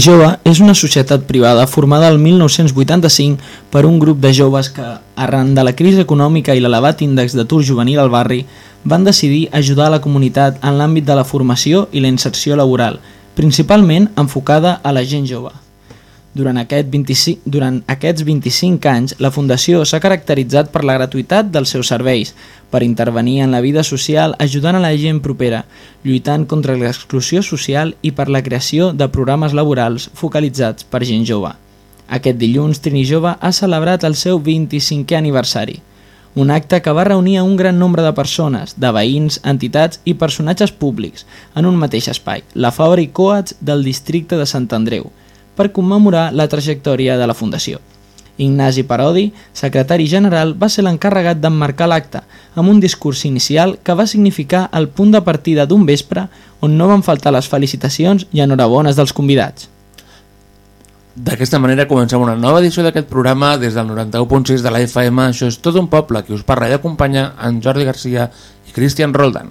Jove és una societat privada formada el 1985 per un grup de joves que, arran de la crisi econòmica i l'elevat índex d'atur juvenil al barri, van decidir ajudar a la comunitat en l'àmbit de la formació i la inserció laboral, principalment enfocada a la gent jove. Durant, aquest 25, durant aquests 25 anys, la Fundació s'ha caracteritzat per la gratuïtat dels seus serveis, per intervenir en la vida social ajudant a la gent propera, lluitant contra l'exclusió social i per la creació de programes laborals focalitzats per gent jove. Aquest dilluns, Trini Jove ha celebrat el seu 25è aniversari, un acte que va reunir a un gran nombre de persones, de veïns, entitats i personatges públics en un mateix espai, la Fabra i Coats del districte de Sant Andreu, per commemorar la trajectòria de la Fundació. Ignasi Parodi, secretari general, va ser l'encarregat d'emmarcar l'acte, amb un discurs inicial que va significar el punt de partida d'un vespre on no van faltar les felicitacions i enhorabones dels convidats. D'aquesta manera comencem una nova edició d'aquest programa des del 91.6 de la FM. Això és tot un poble que us parla i acompanya en Jordi Garcia i Cristian Roldan.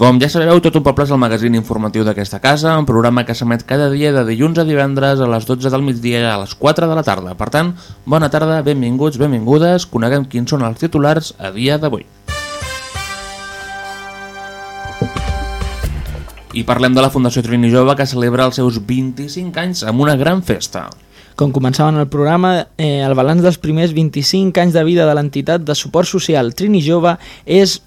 Com ja sabeu, Tot un poble és el magazín informatiu d'aquesta casa, un programa que s'emet cada dia de dilluns a divendres a les 12 del migdia a les 4 de la tarda. Per tant, bona tarda, benvinguts, benvingudes, coneguem quins són els titulars a dia d'avui. I parlem de la Fundació Trini Jove que celebra els seus 25 anys amb una gran festa. Com començaven el programa, eh, el balanç dels primers 25 anys de vida de l'entitat de suport social Trini Jove és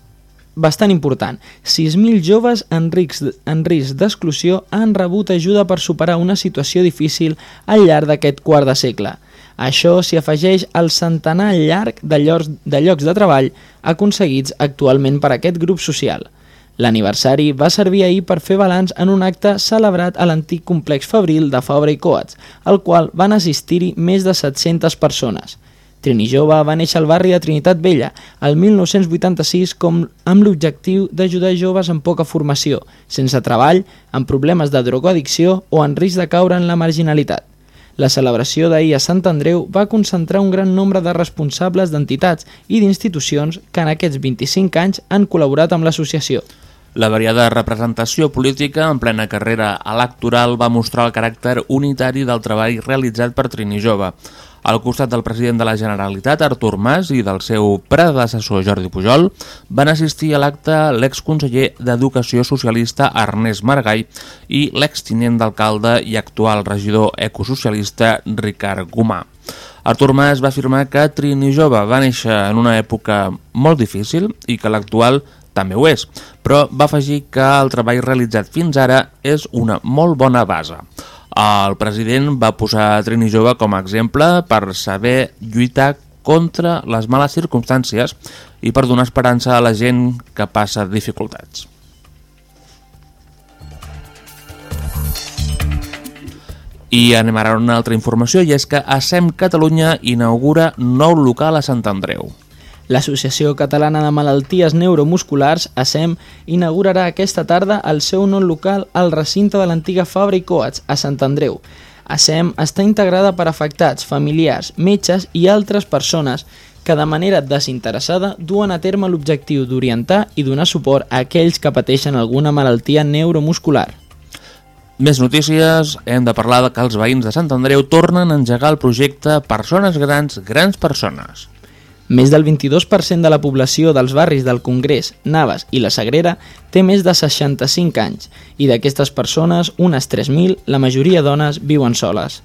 bastant important. 6.000 joves en risc, en risc d'exclusió han rebut ajuda per superar una situació difícil al llarg d'aquest quart de segle. Això s'hi afegeix al centenar llarg de llocs, de llocs de treball aconseguits actualment per aquest grup social. L'aniversari va servir ahir per fer balanç en un acte celebrat a l'antic complex fabril de Fabra i Coats, al qual van assistir-hi més de 700 persones. Trini Jove va néixer al barri de Trinitat Vella el 1986 com amb l'objectiu d'ajudar joves amb poca formació, sense treball, amb problemes de drogoaddicció o en risc de caure en la marginalitat. La celebració d'ahir a Sant Andreu va concentrar un gran nombre de responsables d'entitats i d'institucions que en aquests 25 anys han col·laborat amb l'associació. La variada representació política en plena carrera electoral va mostrar el caràcter unitari del treball realitzat per Trini Jove. Al costat del president de la Generalitat, Artur Mas, i del seu predecessor Jordi Pujol, van assistir a l'acte l'exconseller d'Educació Socialista Ernest Margall i l'extinent d'alcalde i actual regidor ecosocialista Ricard Gomà. Artur Mas va afirmar que Trini Jove va néixer en una època molt difícil i que l'actual també ho és, però va afegir que el treball realitzat fins ara és una molt bona base. El president va posar Trini Jove com a exemple per saber lluitar contra les males circumstàncies i per donar esperança a la gent que passa dificultats. I anem ara a una altra informació i és que ASEM Catalunya inaugura nou local a Sant Andreu. L'Associació Catalana de Malalties Neuromusculars, ASEM, inaugurarà aquesta tarda el seu nou local al recinte de l'antiga Fabra i Coats, a Sant Andreu. ASEM està integrada per afectats, familiars, metges i altres persones que de manera desinteressada duen a terme l'objectiu d'orientar i donar suport a aquells que pateixen alguna malaltia neuromuscular. Més notícies, hem de parlar que els veïns de Sant Andreu tornen a engegar el projecte Persones Grans, Grans Persones. Més del 22% de la població dels barris del Congrés, Naves i la Sagrera té més de 65 anys i d'aquestes persones, unes 3.000, la majoria dones, viuen soles.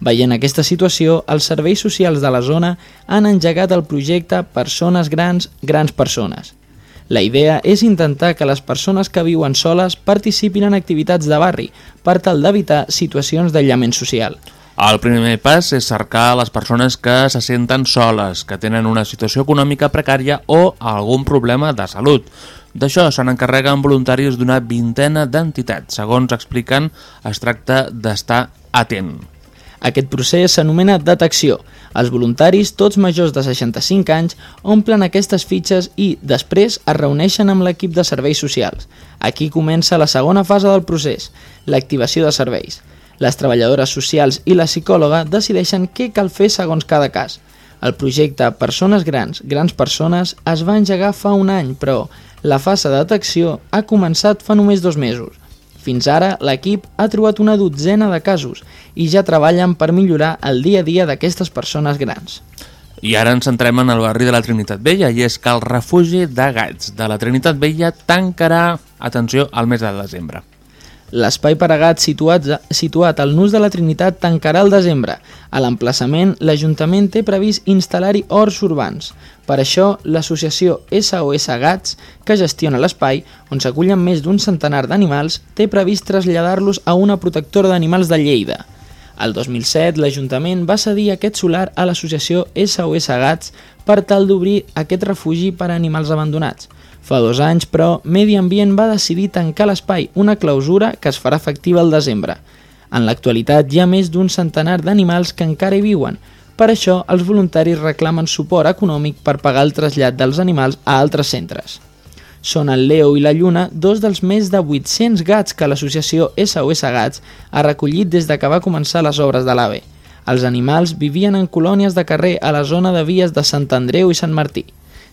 Veient aquesta situació, els serveis socials de la zona han engegat el projecte Persones Grans, Grans Persones. La idea és intentar que les persones que viuen soles participin en activitats de barri per tal d'evitar situacions d'aïllament social. El primer pas és cercar les persones que se senten soles, que tenen una situació econòmica precària o algun problema de salut. D'això se n'encarreguen voluntaris d'una vintena d'entitats. Segons expliquen, es tracta d'estar atent. Aquest procés s'anomena detecció. Els voluntaris, tots majors de 65 anys, omplen aquestes fitxes i, després, es reuneixen amb l'equip de serveis socials. Aquí comença la segona fase del procés, l'activació de serveis. Les treballadores socials i la psicòloga decideixen què cal fer segons cada cas. El projecte Persones Grans, Grans Persones es va engegar fa un any, però la fase de detecció ha començat fa només dos mesos. Fins ara, l'equip ha trobat una dotzena de casos i ja treballen per millorar el dia a dia d'aquestes persones grans. I ara ens centrem en el barri de la Trinitat Vella i és que el refugi de gats de la Trinitat Vella tancarà, atenció, al mes de desembre. L'espai per a gats situat, situat al Nus de la Trinitat tancarà el desembre. A l'emplaçament, l'Ajuntament té previst instal·lar-hi horts urbans. Per això, l'associació SOS Gats, que gestiona l'espai, on s'acullen més d'un centenar d'animals, té previst traslladar-los a una protectora d'animals de Lleida. El 2007, l'Ajuntament va cedir aquest solar a l'associació SOS Gats per tal d'obrir aquest refugi per a animals abandonats. Fa dos anys, però, Medi Ambient va decidir tancar l'espai, una clausura que es farà efectiva al desembre. En l'actualitat hi ha més d'un centenar d'animals que encara hi viuen. Per això, els voluntaris reclamen suport econòmic per pagar el trasllat dels animals a altres centres. Són el Leo i la Lluna, dos dels més de 800 gats que l'associació SOS Gats ha recollit des de que va començar les obres de l'AVE. Els animals vivien en colònies de carrer a la zona de vies de Sant Andreu i Sant Martí.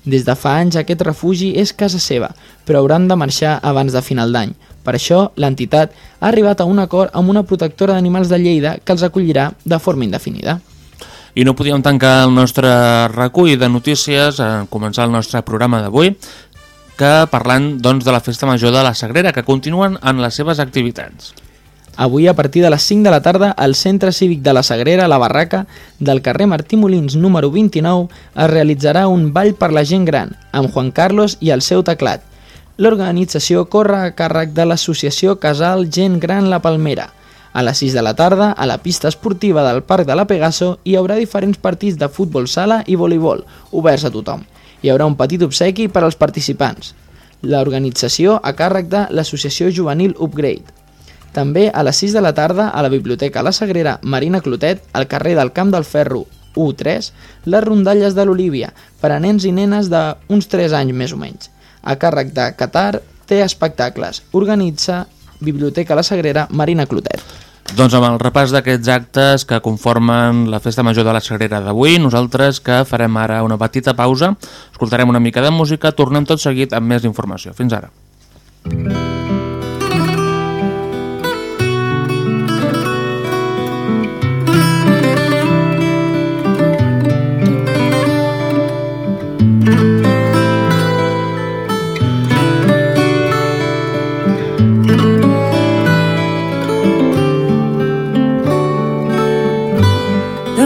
Des de fa anys aquest refugi és casa seva, però hauran de marxar abans de final d'any. Per això, l'entitat ha arribat a un acord amb una protectora d'animals de Lleida que els acollirà de forma indefinida. I no podíem tancar el nostre recull de notícies en començar el nostre programa d'avui que parlant doncs, de la Festa Major de la Sagrera, que continuen en les seves activitats. Avui, a partir de les 5 de la tarda, al Centre Cívic de la Sagrera, la barraca del carrer Martí Molins número 29, es realitzarà un ball per la gent gran, amb Juan Carlos i el seu teclat. L'organització corre a càrrec de l'associació Casal Gent Gran La Palmera. A les 6 de la tarda, a la pista esportiva del Parc de la Pegaso, hi haurà diferents partits de futbol sala i voleibol, oberts a tothom. Hi haurà un petit obsequi per als participants. L'organització a càrrec de l'Associació Juvenil Upgrade. També a les 6 de la tarda a la Biblioteca La Sagrera Marina Clotet, al carrer del Camp del Ferro 1-3, les rondalles de l'Olívia, per a nens i nenes d'uns 3 anys més o menys. A càrrec de Qatar té espectacles. Organitza Biblioteca La Sagrera Marina Clotet. Doncs amb el repàs d'aquests actes que conformen la Festa Major de la Sagrera d'avui, nosaltres que farem ara una petita pausa, escoltarem una mica de música, tornem tot seguit amb més informació. Fins ara. Mm -hmm.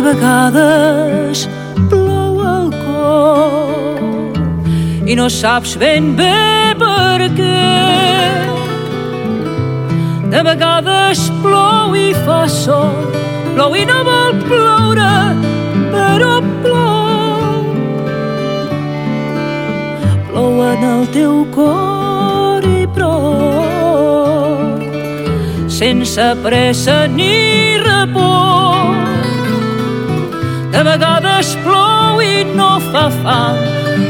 Vegades plou el cor i no saps ben bé per què. De vegades plou i fa sol, plou i no vol ploure, però plou. Plou en el teu cor i prou, sense pressa ni repòs de vegades plou i no fa fam,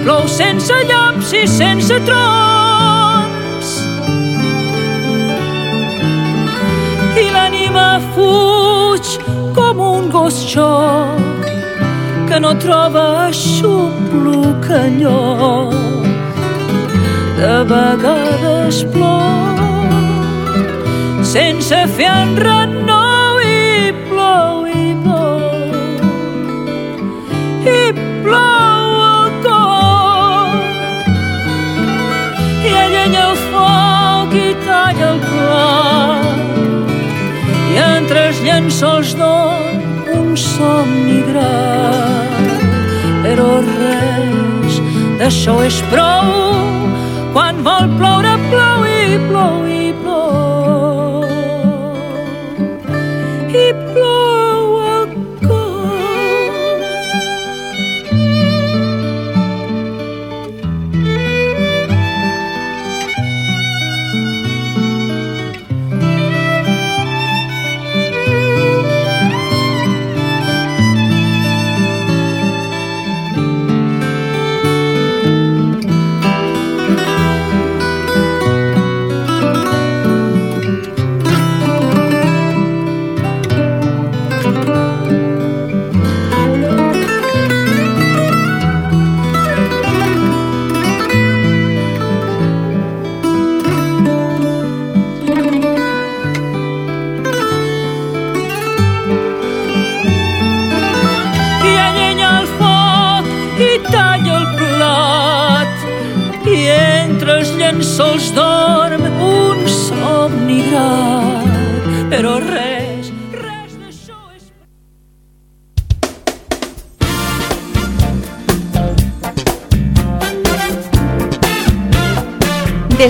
plou sense llops i sense trons. I l'ànima fuig com un gos xoc que no troba xupluc enlloc. De vegades plou sense fer enrenou llençols don un somni gran. Però res d'això és prou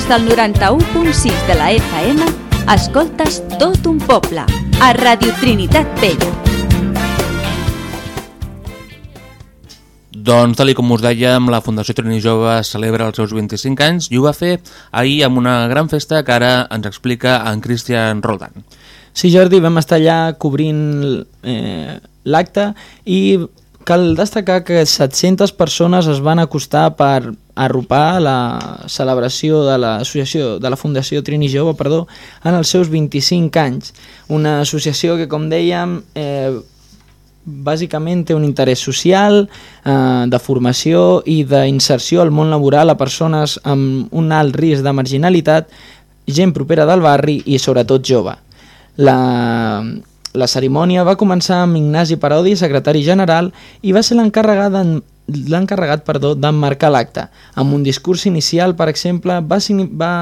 Des del 91.6 de la FM, escoltes tot un poble, a Radio Trinitat Vella. Doncs, tal com us dèiem, la Fundació Trini Jove celebra els seus 25 anys i ho va fer ahir amb una gran festa que ara ens explica en Cristian Roldan. Sí, Jordi, vam estar allà cobrint eh, l'acte i cal destacar que 700 persones es van acostar per arropar la celebració de l'associació de la Fundació Trini Jove perdó, en els seus 25 anys. Una associació que, com dèiem, eh, bàsicament té un interès social, eh, de formació i d'inserció al món laboral a persones amb un alt risc de marginalitat, gent propera del barri i sobretot jove. La, la cerimònia va començar amb Ignasi Parodi, secretari general, i va ser l'encarregat l'encarregat perdó d'emmarcar l'acte. Amb un discurs inicial, per exemple, va, va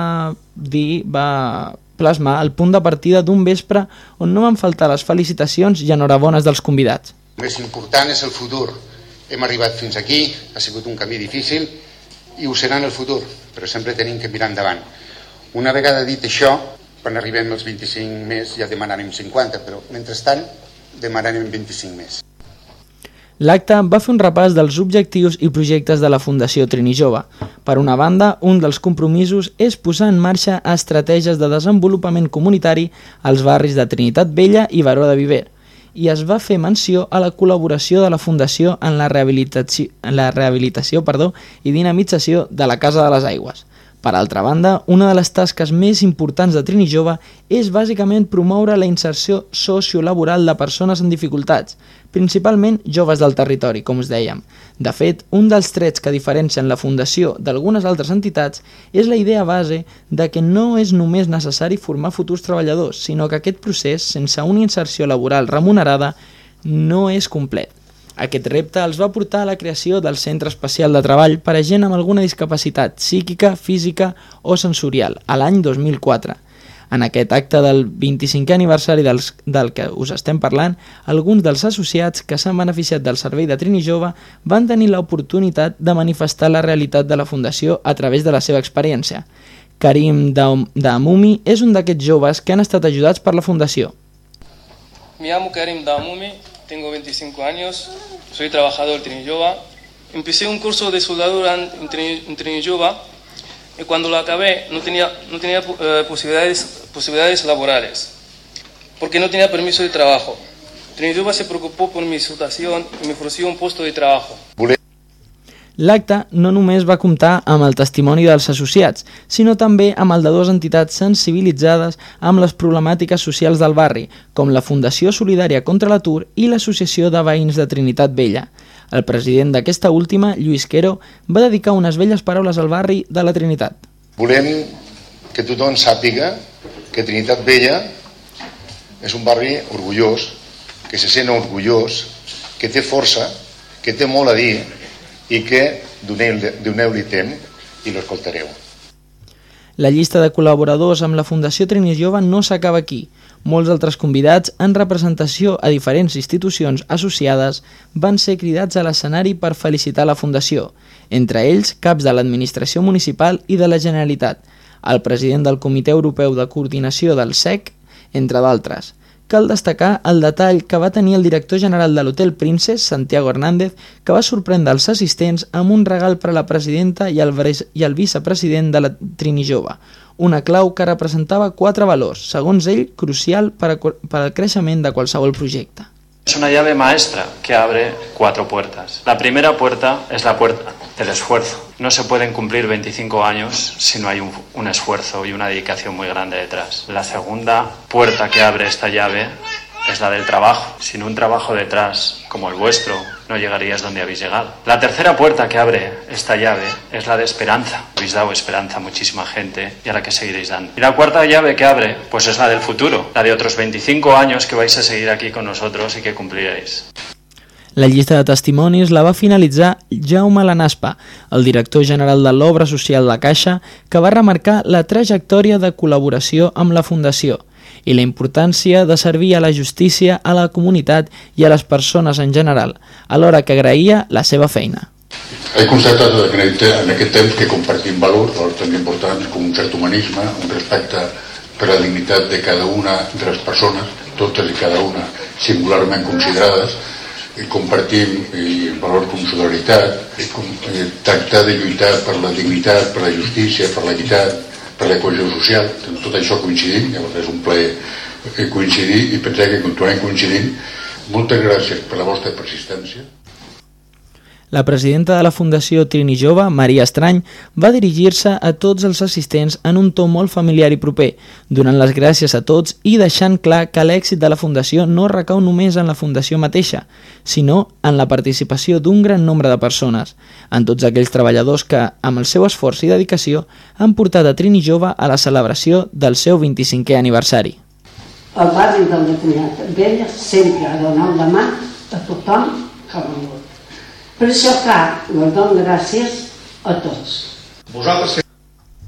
dir, va plasmar el punt de partida d'un vespre on no van faltar les felicitacions i enhorabones dels convidats. El més important és el futur. Hem arribat fins aquí, ha sigut un camí difícil i ho serà en el futur, però sempre tenim que mirar endavant. Una vegada dit això, quan arribem als 25 més ja demanarem 50, però mentrestant demanarem 25 més. L'acte va fer un repàs dels objectius i projectes de la Fundació Trini Jove. Per una banda, un dels compromisos és posar en marxa estratègies de desenvolupament comunitari als barris de Trinitat Vella i Baró de Viver, i es va fer menció a la col·laboració de la Fundació en la rehabilitació, en la rehabilitació perdó, i dinamització de la Casa de les Aigües. Per altra banda, una de les tasques més importants de Trini Jove és bàsicament promoure la inserció sociolaboral de persones en dificultats, principalment joves del territori, com us dèiem. De fet, un dels trets que diferencien la Fundació d'algunes altres entitats és la idea base de que no és només necessari formar futurs treballadors, sinó que aquest procés, sense una inserció laboral remunerada, no és complet. Aquest repte els va portar a la creació del Centre Especial de Treball per a gent amb alguna discapacitat psíquica, física o sensorial, a l'any 2004. En aquest acte del 25è aniversari dels, del que us estem parlant, alguns dels associats que s'han beneficiat del servei de Trini Jove van tenir l'oportunitat de manifestar la realitat de la Fundació a través de la seva experiència. Karim Damumi és un d'aquests joves que han estat ajudats per la Fundació. Me llamo Karim Damumi tengo 25 años, soy trabajador en Trinillova. Empecé un curso de soldadura en Trinillova y cuando lo acabé no tenía, no tenía eh, posibilidades, posibilidades laborales porque no tenía permiso de trabajo. Trinillova se preocupó por mi situación y me ofreció un puesto de trabajo. L'acte no només va comptar amb el testimoni dels associats, sinó també amb el de dues entitats sensibilitzades amb les problemàtiques socials del barri, com la Fundació Solidària contra l'Atur i l'Associació de Veïns de Trinitat Vella. El president d'aquesta última, Lluís Quero, va dedicar unes velles paraules al barri de la Trinitat. Volem que tothom sàpiga que Trinitat Vella és un barri orgullós, que se sent orgullós, que té força, que té molt a dir i que doneu-li temps i l'escoltareu. La llista de col·laboradors amb la Fundació Trini Jove no s'acaba aquí. Molts altres convidats, en representació a diferents institucions associades, van ser cridats a l'escenari per felicitar la Fundació, entre ells caps de l'administració municipal i de la Generalitat, el president del Comitè Europeu de Coordinació del SEC, entre d'altres. Cal destacar el detall que va tenir el director general de l'Hotel Princess, Santiago Hernández, que va sorprendre els assistents amb un regal per a la presidenta i el, i el vicepresident de la Trini Jove, una clau que representava quatre valors, segons ell, crucial per, a, per al creixement de qualsevol projecte. Es una llave maestra que abre cuatro puertas. La primera puerta es la puerta del esfuerzo. No se pueden cumplir 25 años si no hay un, esfuerzo y una dedicación muy grande detrás. La segunda puerta que abre esta llave es la del trabajo. Sin un trabajo detrás, como el vuestro, no llegarías donde habéis llegado. La tercera puerta que abre esta llave es la de esperanza. Habéis dado esperanza a muchísima gente y a la que seguiréis dando. Y la cuarta llave que abre, pues es la del futuro, la de otros 25 años que vais a seguir aquí con nosotros y que cumpliréis. La llista de testimonis la va finalitzar Jaume Lanaspa, el director general de l'Obra Social de Caixa, que va remarcar la trajectòria de col·laboració amb la Fundació i la importància de servir a la justícia, a la comunitat i a les persones en general, alhora que agraïa la seva feina. He constatat en aquest, temps que compartim valors, valors tan importants com un cert humanisme, un respecte per la dignitat de cada una de les persones, totes i cada una singularment considerades, i compartim i valors com solidaritat, com, i tractar de lluitar per la dignitat, per la justícia, per l'equitat, per la cohesió social, en tot això coincidim, llavors és un plaer coincidir i pensar que continuem coincidint. Moltes gràcies per la vostra persistència. La presidenta de la Fundació Trini Jove, Maria Estrany, va dirigir-se a tots els assistents en un to molt familiar i proper, donant les gràcies a tots i deixant clar que l'èxit de la Fundació no recau només en la Fundació mateixa, sinó en la participació d'un gran nombre de persones, en tots aquells treballadors que, amb el seu esforç i dedicació, han portat a Trini Jove a la celebració del seu 25è aniversari. El barri del Depunyat Vella sempre ha donat la mà a tothom que vengut per això, clar, us dono gràcies a tots. Vosaltres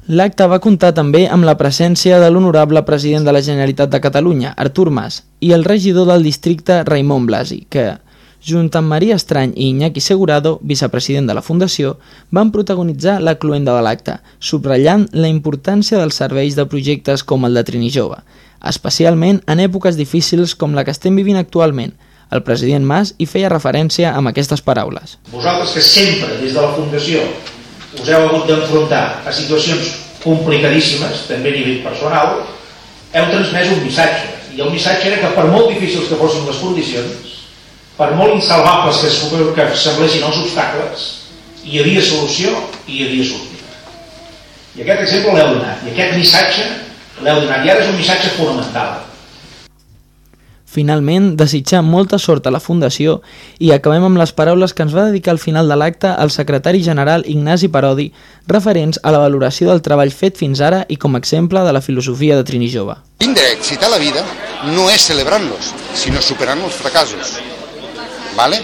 L'acte va comptar també amb la presència de l'honorable president de la Generalitat de Catalunya, Artur Mas, i el regidor del districte, Raimon Blasi, que, junt amb Maria Estrany i Iñaki Segurado, vicepresident de la Fundació, van protagonitzar la cluenda de l'acte, subratllant la importància dels serveis de projectes com el de Trini Jove, especialment en èpoques difícils com la que estem vivint actualment, el president Mas hi feia referència amb aquestes paraules. Vosaltres que sempre, des de la Fundació, us heu hagut d'enfrontar a situacions complicadíssimes, també a nivell personal, heu transmès un missatge. I el missatge era que per molt difícils que fossin les condicions, per molt insalvables que, que semblessin els obstacles, hi havia solució i hi havia sortida. I aquest exemple l'heu donat, i aquest missatge l'heu donat, i ara és un missatge fonamental Finalment, desitjar molta sort a la Fundació i acabem amb les paraules que ens va dedicar al final de l'acte el secretari general Ignasi Parodi, referents a la valoració del treball fet fins ara i com a exemple de la filosofia de Trini Jove. Tindre èxit a la vida no és celebrant-los, sinó superant els fracassos. Vale?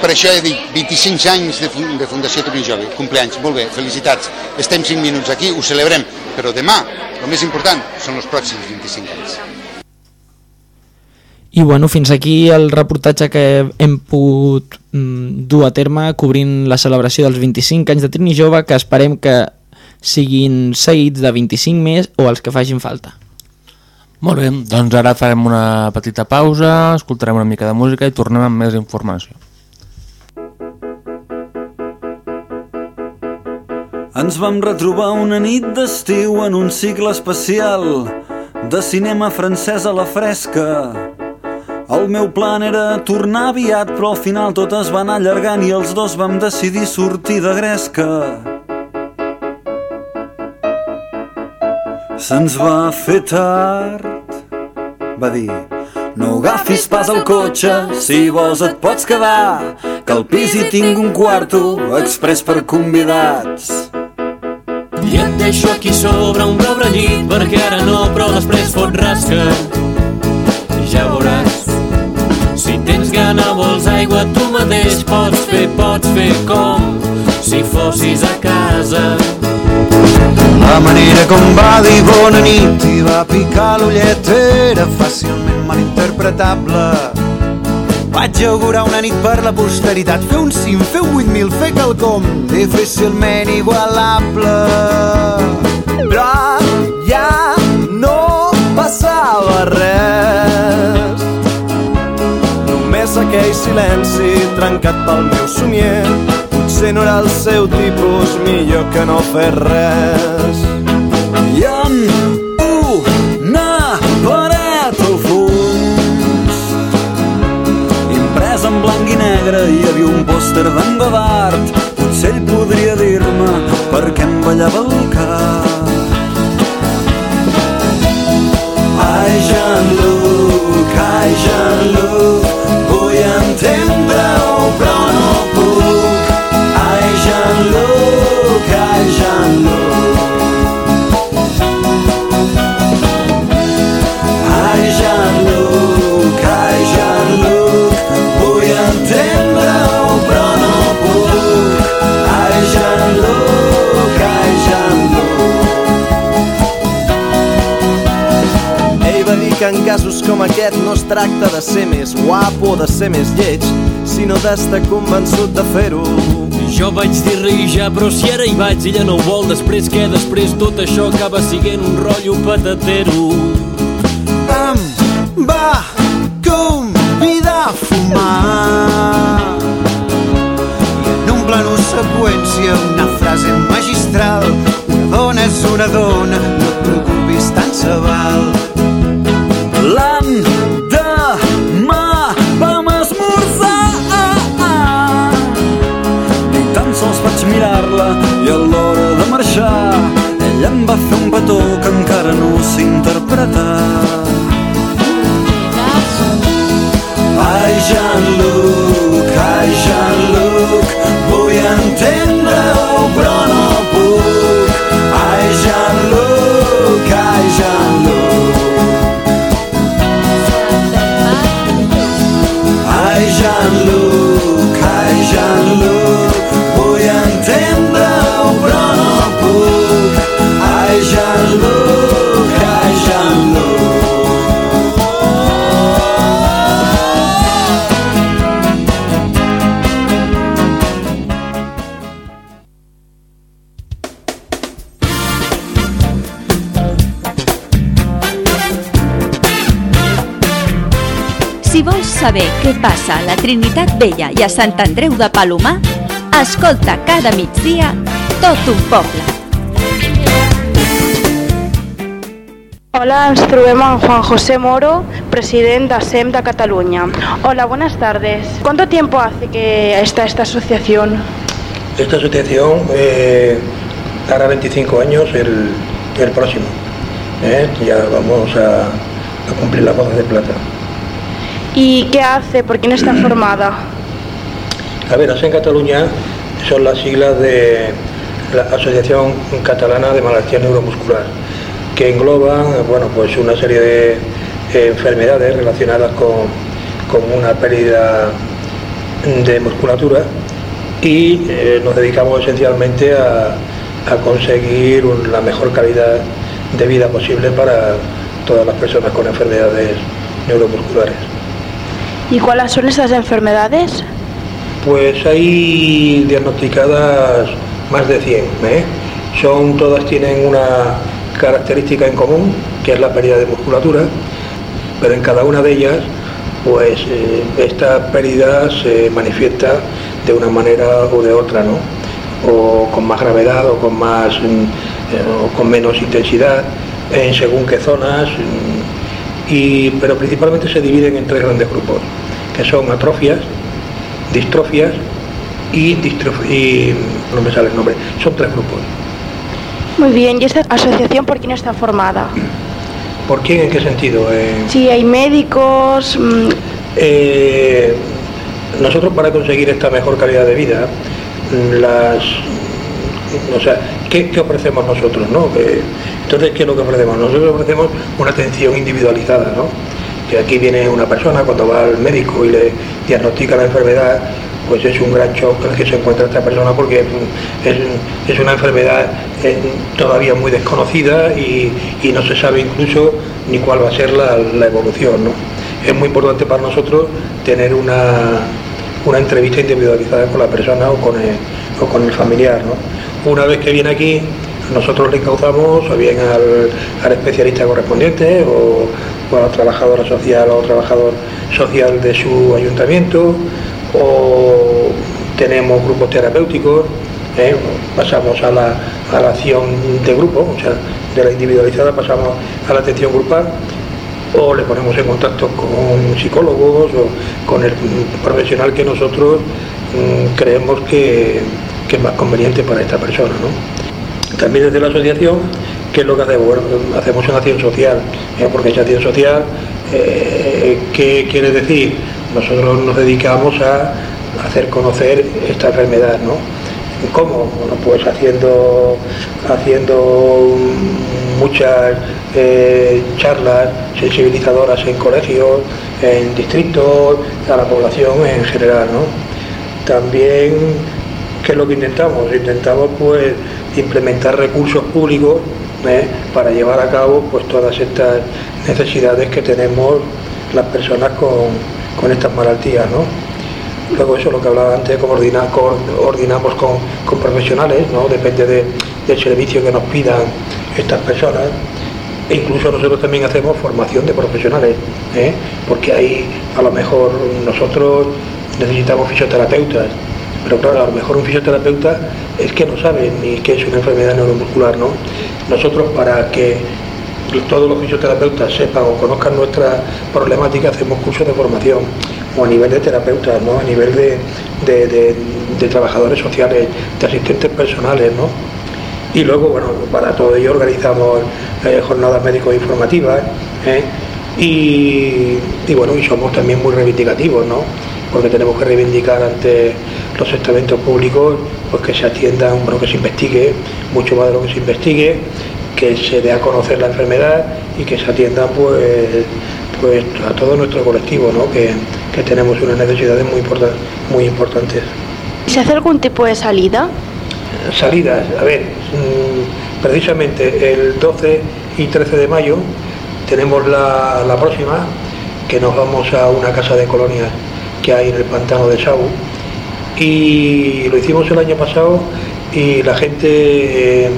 Per això he dit 25 anys de, de Fundació Trini Jove, compleanys, molt bé, felicitats. Estem 5 minuts aquí, ho celebrem, però demà, el més important, són els pròxims 25 anys. I bueno, fins aquí el reportatge que hem pogut mm, dur a terme cobrint la celebració dels 25 anys de Trini Jove que esperem que siguin seguits de 25 més o els que facin falta. Molt bé, doncs ara farem una petita pausa, escoltarem una mica de música i tornem amb més informació. Ens vam retrobar una nit d'estiu en un cicle especial de cinema francès a la fresca el meu plan era tornar aviat, però al final tot es va anar allargant i els dos vam decidir sortir de gresca. Se'ns va fer tard, va dir. No agafis pas el cotxe, si vols et pots quedar, que al pis hi tinc un quarto express per convidats. I et deixo aquí sobre un pobre llit, perquè ara no, però després fot rasca. Gana, vols aigua, tu mateix pots fer, pots fer com si fossis a casa. La manera com va dir bona nit i va picar l'ullet era fàcilment malinterpretable. Vaig augurar una nit per la posteritat, fer un cim, fer un 8.000, fer quelcom difícilment igualable. Però ja no passava res aquell silenci trencat pel meu somier. Potser no era el seu tipus, millor que no fer res. I en una paret al fons, imprès en blanc i negre, hi havia un pòster d'en Godard. Potser ell podria dir-me per què em ballava el cap. Ai, Jean-Luc, ai, Jean-Luc, que en casos com aquest no es tracta de ser més guapo o de ser més lleig, sinó d'estar convençut de fer-ho. Jo vaig dir res ja, però si ara hi vaig, ella no ho vol. Després què? Després tot això acaba siguent un rotllo patatero. Em va convidar a fumar i en un plano seqüència una frase magistral una dona és una dona, no et preocupis, tant se val. Va fer un petó que encara no sé interpretar. Ai, Jean-Luc, ai, Jean-Luc, vull entendre-ho passa a la Trinitat Vella i a Sant Andreu de Palomar, escolta cada migdia tot un poble. Hola, ens trobem amb Juan José Moro, president de SEM de Cataluña. Hola, buenas tardes. ¿Cuánto tiempo hace que está esta asociación? Esta asociación eh, hará 25 años el, el próximo. ¿eh? Ya vamos a, a cumplir las bodas de plata. ¿Y qué hace? ¿Por quién está formada? A ver, ASEN Cataluña son las siglas de la Asociación Catalana de Malaltía Neuromuscular, que engloban bueno, pues una serie de enfermedades relacionadas con, con una pérdida de musculatura y eh, nos dedicamos esencialmente a, a conseguir la mejor calidad de vida posible para todas las personas con enfermedades neuromusculares. ¿Y cuáles son esas enfermedades? Pues hay diagnosticadas más de 100. ¿eh? Son, todas tienen una característica en común, que es la pérdida de musculatura, pero en cada una de ellas, pues eh, esta pérdida se manifiesta de una manera o de otra, ¿no? O con más gravedad o con más mm, eh, o con menos intensidad en según qué zonas. Y, pero principalmente se dividen en tres grandes grupos, que son atrofias, distrofias y, distrof- y no me sale el nombre, son tres grupos. Muy bien, ¿y esta asociación por quién está formada? ¿Por quién? ¿En qué sentido? Eh, Sí, hay médicos, mm, eh, nosotros para conseguir esta mejor calidad de vida, mm, las, o sea, ¿qué, qué ofrecemos nosotros? No? Que- entonces, ¿qué es lo que ofrecemos? Nosotros ofrecemos una atención individualizada, ¿no? Que aquí viene una persona cuando va al médico y le diagnostica la enfermedad, pues es un gran shock el que se encuentra esta persona porque es, una enfermedad eh, todavía muy desconocida y, y no se sabe incluso ni cuál va a ser la, la evolución. ¿no? Es muy importante para nosotros tener una, una entrevista individualizada con la persona o con el, o con el familiar. ¿no? Una vez que viene aquí, nosotros le encauzamos o bien al, al especialista correspondiente o, o a trabajadora social o trabajador social de su ayuntamiento o tenemos grupos terapéuticos, ¿eh? pasamos a la, a la acción de grupo, o sea, de la individualizada pasamos a la atención grupal o le ponemos en contacto con psicólogos o con el profesional que nosotros mm, creemos que, que es más conveniente para esta persona. ¿no? También desde la asociación, ¿qué es lo que hacemos? Bueno, hacemos una acción social, ¿eh? porque esa acción social, eh, ¿qué quiere decir? Nosotros nos dedicamos a hacer conocer esta enfermedad, ¿no? ¿Cómo? Bueno, pues haciendo, haciendo muchas eh, charlas sensibilizadoras en colegios, en distritos, a la población en general, ¿no? También, ¿qué es lo que intentamos? Intentamos pues implementar recursos públicos ¿eh? para llevar a cabo pues todas estas necesidades que tenemos las personas con, con estas malaltías. ¿no? Luego eso, lo que hablaba antes, coordinar, coordinamos con, profesionales, ¿no? depende de, del servicio que nos pidan estas personas. E incluso nosotros también hacemos formación de profesionales, ¿eh? porque ahí a lo mejor nosotros necesitamos fisioterapeutas, pero claro, a lo mejor un fisioterapeuta es que no sabe ni qué es una enfermedad neuromuscular, ¿no? Nosotros para que todos los fisioterapeutas sepan o conozcan nuestra problemática hacemos cursos de formación o a nivel de terapeutas, ¿no? a nivel de, de trabajadores sociales, de asistentes personales, ¿no? Y luego, bueno, para todo ello organizamos eh, jornadas médico-informativas ¿eh? y, bueno, y somos también muy reivindicativos, ¿no? Porque tenemos que reivindicar ante los estamentos públicos pues que se atiendan, bueno, que se investigue mucho más de lo que se investigue, que se dé a conocer la enfermedad y que se atienda pues, pues a todo nuestro colectivo, ¿no? que, que tenemos unas necesidades muy, importantes muy importantes. ¿Se hace algún tipo de salida? salidas, a ver, mm, precisamente el 12 y 13 de mayo tenemos la, próxima, que nos vamos a una casa de colonias que hay en el pantano de Sau. Y lo hicimos el año pasado y la gente, eh,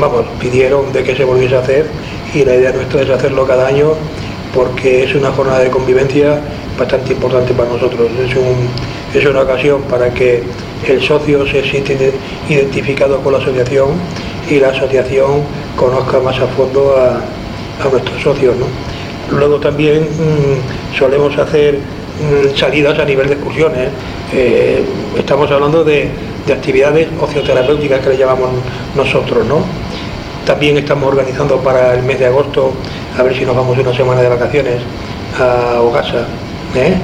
vamos, pidieron de que se volviese a hacer y la idea nuestra es hacerlo cada año porque es una jornada de convivencia bastante importante para nosotros. Es, un, es una ocasión para que el socio se siente identificado con la asociación y la asociación conozca más a fondo a, nuestros socios. Luego también mm, solemos hacer salidas a nivel de excursiones. Eh, estamos hablando de, actividades ocioterapéuticas que le llamamos nosotros. ¿no? También estamos organizando para el mes de agosto, a ver si nos vamos una semana de vacaciones a Ogasa. ¿eh?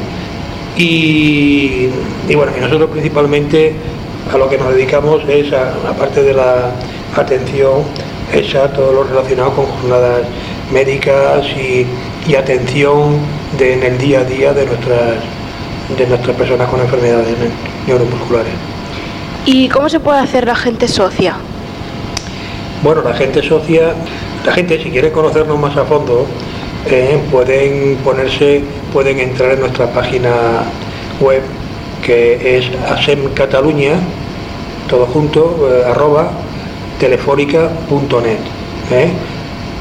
Y, bueno, y nosotros principalmente a lo que nos dedicamos es, aparte de la atención, es a todo lo relacionado con jornadas médicas y, atención en el día a día de nuestras, de nuestras personas con enfermedades neuromusculares. ¿Y cómo se puede hacer la gente socia? Bueno, la gente socia, la gente si quiere conocernos más a fondo, eh, pueden ponerse, pueden entrar en nuestra página web que es ASEM Cataluña, todo junto, eh, arroba telefónica.net. ¿eh?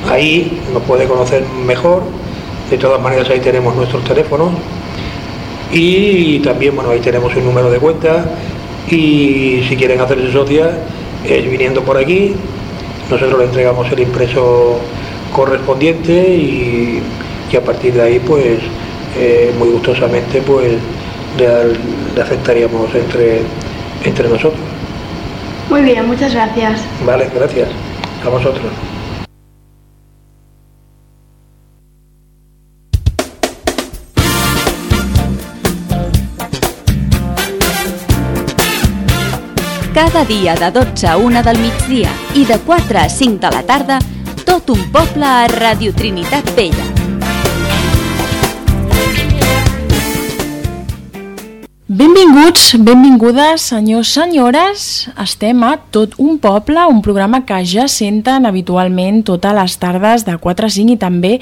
Ahí nos puede conocer mejor, de todas maneras ahí tenemos nuestros teléfonos y también bueno ahí tenemos un número de cuenta y si quieren hacerse socias es viniendo por aquí, nosotros le entregamos el impreso correspondiente y, a partir de ahí pues eh, muy gustosamente pues le, aceptaríamos entre, entre nosotros. Muy bien, muchas gracias. Vale, gracias. A vosotros. Cada dia de 12 a 1 del migdia i de 4 a 5 de la tarda, tot un poble a Radio Trinitat Vella. Benvinguts, benvingudes, senyors, senyores. Estem a Tot un poble, un programa que ja senten habitualment totes les tardes de 4 a 5 i també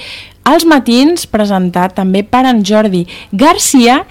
als matins, presentat també per en Jordi Garcia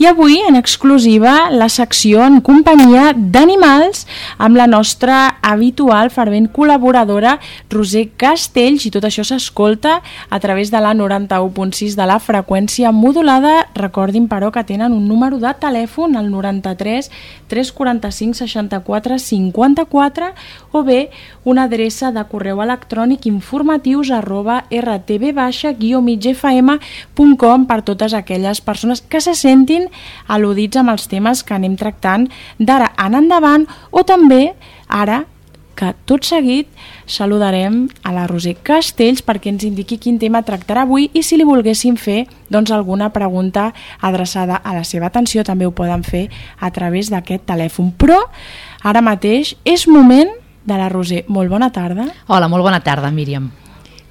i avui en exclusiva la secció en companyia d'animals amb la nostra habitual fervent col·laboradora Roser Castells i tot això s'escolta a través de la 91.6 de la freqüència modulada. Recordin però que tenen un número de telèfon al 93 345 64 54 o bé una adreça de correu electrònic informatius arroba rtb baixa migfm.com per totes aquelles persones que se sentin al·ludits amb els temes que anem tractant d'ara en endavant o també ara que tot seguit saludarem a la Roser Castells perquè ens indiqui quin tema tractarà avui i si li volguessin fer doncs, alguna pregunta adreçada a la seva atenció també ho poden fer a través d'aquest telèfon. Però ara mateix és moment de la Roser. Molt bona tarda. Hola, molt bona tarda, Míriam.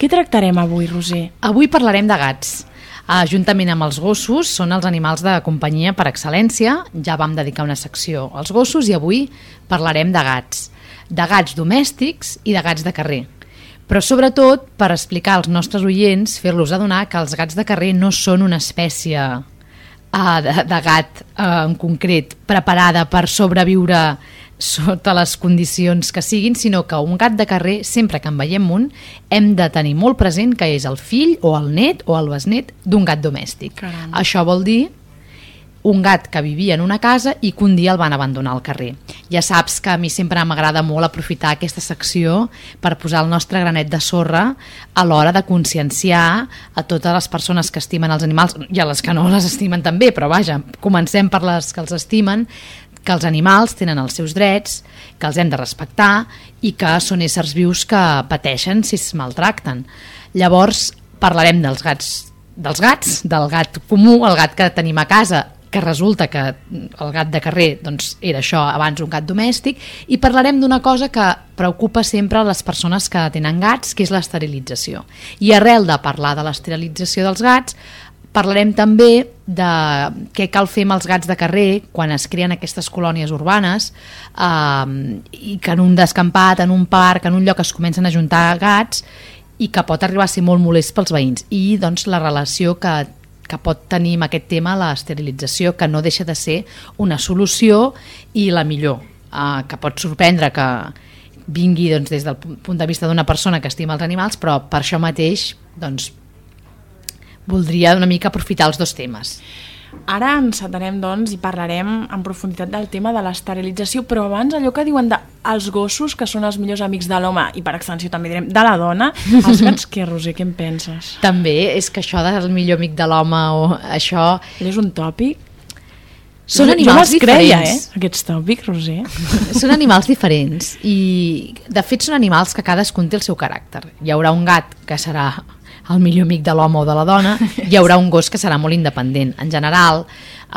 Què tractarem avui, Roser? Avui parlarem de gats. Uh, juntament amb els gossos, són els animals de companyia per excel·lència. Ja vam dedicar una secció als gossos i avui parlarem de gats. de gats domèstics i de gats de carrer. Però sobretot per explicar als nostres oients, fer-los adonar que els gats de carrer no són una espècie uh, de, de gat uh, en concret preparada per sobreviure sota les condicions que siguin, sinó que un gat de carrer, sempre que en veiem un, hem de tenir molt present que és el fill o el net o el besnet d'un gat domèstic. Caram. Això vol dir un gat que vivia en una casa i que un dia el van abandonar al carrer. Ja saps que a mi sempre m'agrada molt aprofitar aquesta secció per posar el nostre granet de sorra a l'hora de conscienciar a totes les persones que estimen els animals i a les que no les estimen també, però vaja, comencem per les que els estimen que els animals tenen els seus drets, que els hem de respectar i que són éssers vius que pateixen si es maltracten. Llavors parlarem dels gats dels gats, del gat comú, el gat que tenim a casa, que resulta que el gat de carrer doncs, era això abans un gat domèstic, i parlarem d'una cosa que preocupa sempre a les persones que tenen gats, que és l'esterilització. I arrel de parlar de l'esterilització dels gats, parlarem també de què cal fer amb els gats de carrer quan es creen aquestes colònies urbanes eh, i que en un descampat, en un parc, en un lloc es comencen a juntar gats i que pot arribar a ser molt molest pels veïns. I doncs la relació que, que pot tenir amb aquest tema l'esterilització que no deixa de ser una solució i la millor. Eh, que pot sorprendre que vingui doncs, des del punt de vista d'una persona que estima els animals però per això mateix doncs, voldria una mica aprofitar els dos temes. Ara ens atenem, doncs, i parlarem en profunditat del tema de l'esterilització, però abans allò que diuen de els gossos, que són els millors amics de l'home, i per extensió també direm de la dona, els gats què, Roser, què en penses? També, és que això del millor amic de l'home o això... És un tòpic? Són animals jo me'ls creia, diferents. eh, aquests tòpics, Roser. Són animals diferents i de fet són animals que cadascun té el seu caràcter. Hi haurà un gat que serà el millor amic de l'home o de la dona, hi haurà un gos que serà molt independent. En general,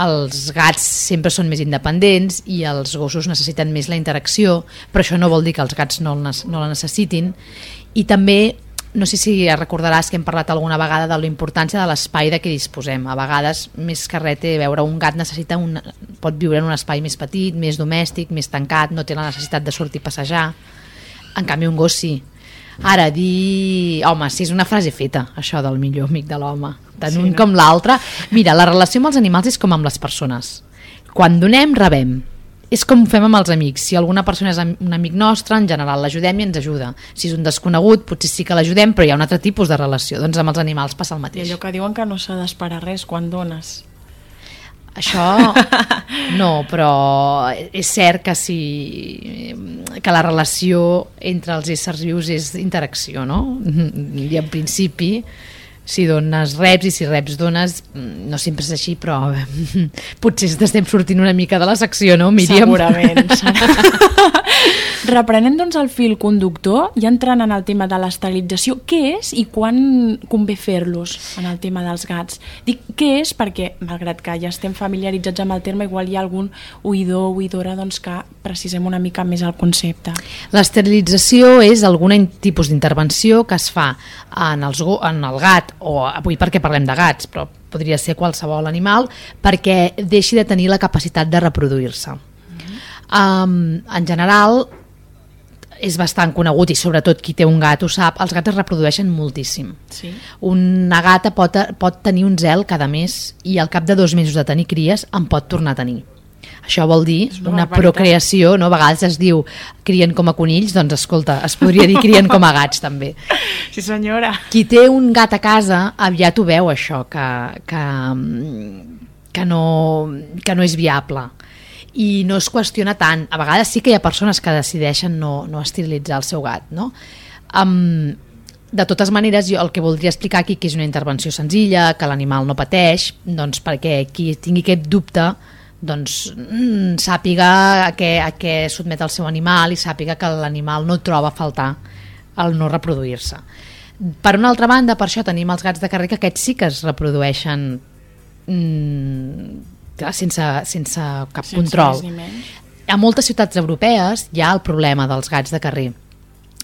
els gats sempre són més independents i els gossos necessiten més la interacció, però això no vol dir que els gats no, no la necessitin. I també no sé si recordaràs que hem parlat alguna vegada de la importància de l'espai de què disposem. A vegades, més que res té veure, un gat necessita un, pot viure en un espai més petit, més domèstic, més tancat, no té la necessitat de sortir a passejar. En canvi, un gos sí. Ara, dir... Home, sí, és una frase feta, això del millor amic de l'home. Tant Sí, un no? com l'altre. Mira, la relació amb els animals és com amb les persones. Quan donem, rebem. És com fem amb els amics. Si alguna persona és un amic nostre, en general l'ajudem i ens ajuda. Si és un desconegut, potser sí que l'ajudem, però hi ha un altre tipus de relació. Doncs amb els animals passa el I mateix. allò que diuen que no s'ha d'esperar res quan dones. Això no, però és cert que si que la relació entre els éssers vius és interacció, no? I en principi si dones reps i si reps dones no sempre és així, però potser estem sortint una mica de la secció, no, Míriam? Segurament. Reprenent doncs el fil conductor i entrant en el tema de l'esterilització, què és i quan convé fer-los en el tema dels gats? Dic què és perquè, malgrat que ja estem familiaritzats amb el terme, igual hi ha algun oïdor o oïdora doncs, que precisem una mica més el concepte. L'esterilització és algun tipus d'intervenció que es fa en, els, en el gat, o avui perquè parlem de gats, però podria ser qualsevol animal, perquè deixi de tenir la capacitat de reproduir-se. Um, en general, és bastant conegut i sobretot qui té un gat ho sap, els gats es reprodueixen moltíssim. Sí. Una gata pot, pot tenir un zel cada mes i al cap de dos mesos de tenir cries en pot tornar a tenir. Això vol dir una una procreació, no? a vegades es diu crien com a conills, doncs escolta, es podria dir crien com a gats també. Sí senyora. Qui té un gat a casa aviat ho veu això, que, que, que, no, que no és viable i no es qüestiona tant. A vegades sí que hi ha persones que decideixen no, no esterilitzar el seu gat, no? Um, de totes maneres, jo el que voldria explicar aquí que és una intervenció senzilla, que l'animal no pateix, doncs perquè qui tingui aquest dubte doncs mm, sàpiga a què, a què sotmet el seu animal i sàpiga que l'animal no troba a faltar el no reproduir-se. Per una altra banda, per això tenim els gats de carrer que aquests sí que es reprodueixen mm, clar, sense, sense cap Sense control. A moltes ciutats europees hi ha el problema dels gats de carrer